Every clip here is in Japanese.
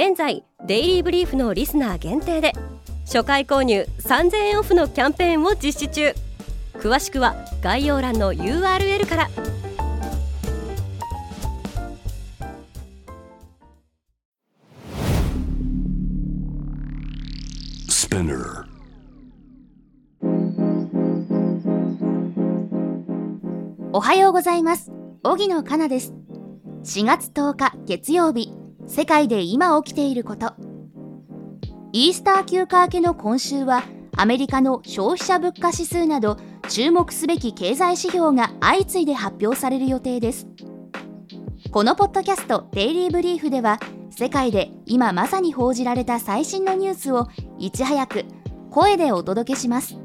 現在デイリーブリーフのリスナー限定で初回購入3000円オフのキャンペーンを実施中。詳しくは概要欄の URL から。おはようございます。荻野かなです。4月10日月曜日世界で今起きていること。イースター休暇明けの今週はアメリカの消費者物価指数など注目すべき経済指標が相次いで発表される予定です。このポッドキャストデイリーブリーフでは世界で今まさに報じられた最新のニュースをいち早く声でお届けします。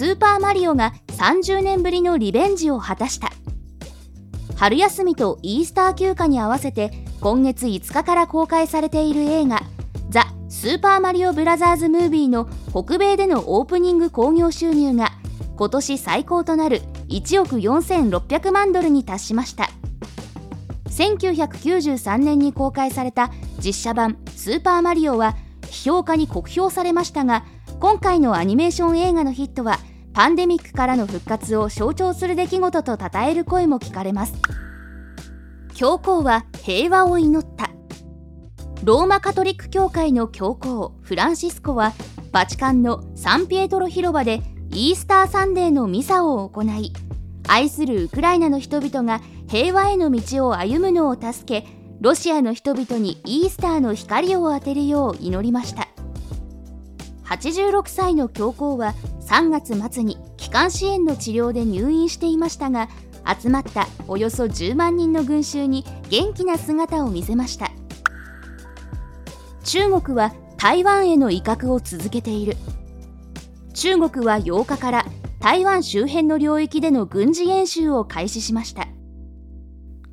スーパーマリオが30年ぶりのリベンジを果たした。春休みとイースター休暇に合わせて今月5日から公開されている映画「ザ・スーパーマリオブラザーズ・ムービー」の北米でのオープニング興行収入が今年最高となる1億4600万ドルに達しました。1993年に公開された実写版「スーパーマリオ」は批評家に酷評されましたが今回のアニメーション映画のヒットはパンデミックからの復活を象徴する出来事と称える声も聞かれます。教皇は平和を祈った。ローマカトリック教会の教皇フランシスコはバチカンのサンピエトロ広場でイースターサンデーのミサを行い愛するウクライナの人々が平和への道を歩むのを助けロシアの人々にイースターの光を当てるよう祈りました。86歳の教皇は3月末に気管支炎の治療で入院していましたが集まったおよそ10万人の群衆に元気な姿を見せました。中国は台湾への威嚇を続けている。中国は8日から台湾周辺の領域での軍事演習を開始しました。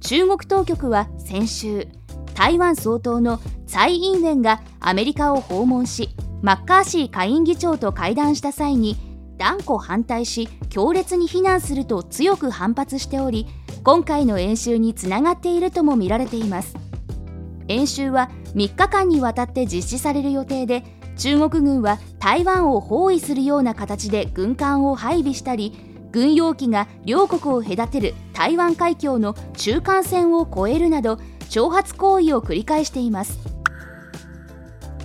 中国当局は先週台湾総統の蔡英文がアメリカを訪問しマッカーシー下院議長と会談した際に断固反対し強烈に非難すると強く反発しており今回の演習につながっているともみられています。演習は3日間にわたって実施される予定で中国軍は台湾を包囲するような形で軍艦を配備したり軍用機が両国を隔てる台湾海峡の中間線を越えるなど挑発行為を繰り返しています。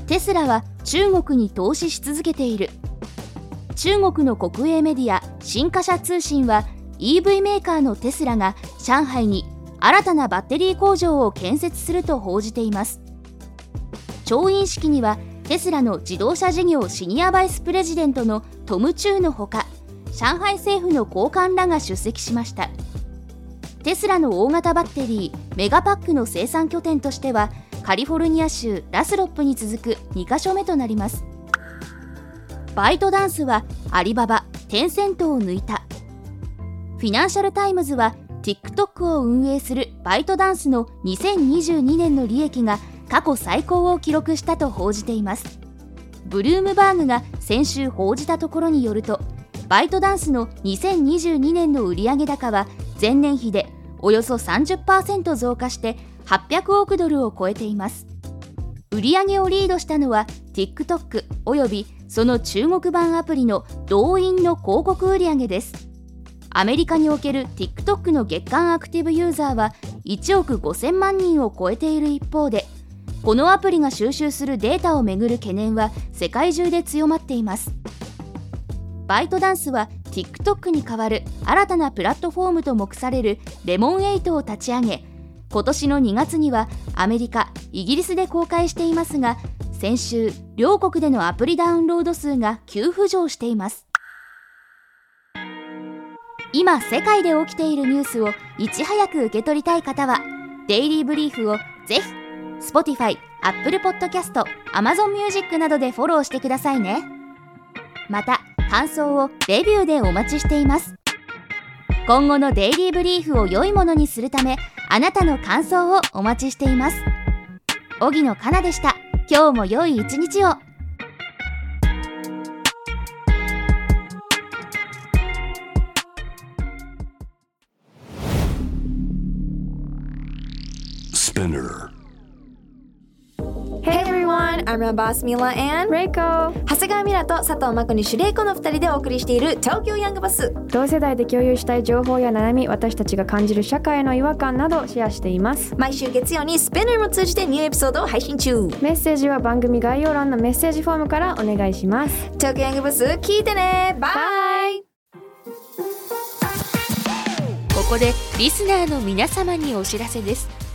テスラは中国に投資し続けている。中国の国営メディア新華社通信は EV メーカーのテスラが上海に新たなバッテリー工場を建設すると報じています。調印式にはテスラの自動車事業シニアバイスプレジデントのトム・チューのほか上海政府の高官らが出席しました。テスラの大型バッテリーメガパックの生産拠点としてはカリフォルニア州ラスロップに続く2カ所目となります。バイトダンスはアリババ、テンセントを抜いた。フィナンシャル・タイムズは TikTok を運営するバイトダンスの2022年の利益が過去最高を記録したと報じています。ブルームバーグが先週報じたところによるとバイトダンスの2022年の売上高は前年比でおよそ30%増加して800億ドルを超えています。売上をリードしたのは TikTok およびその中国版アプリの動員の広告売上です。アメリカにおける TikTok の月間アクティブユーザーは1億5000万人を超えている一方でこのアプリが収集するデータをめぐる懸念は世界中で強まっています。バイトダンスは TikTok に代わる新たなプラットフォームと目されるレモン8を立ち上げ今年の2月にはアメリカイギリスで公開していますが先週両国でのアプリダウンロード数が急浮上しています。今世界で起きているニュースをいち早く受け取りたい方はデイリーブリーフをぜひ Spotify、Apple Podcast、Amazon Music などでフォローしてくださいね。また感想をレビューでお待ちしています。今後のデイリーブリーフを良いものにするためあなたの感想をお待ちしています。荻野かなでした。今日も良い一日を。Spinner. Everyone, I'm your boss Mila and Reiko 長谷川ミラと佐藤真子にシュレイコの2人でお送りしている東京ヤングバス。同世代で共有したい情報や悩み私たちが感じる社会の違和感などシェアしています。毎週月曜にスペナーも通じてニューエピソードを配信中。メッセージは番組概要欄のメッセージフォームからお願いします。東京ヤングバス聞いてね。バイここでリスナーの皆様にお知らせです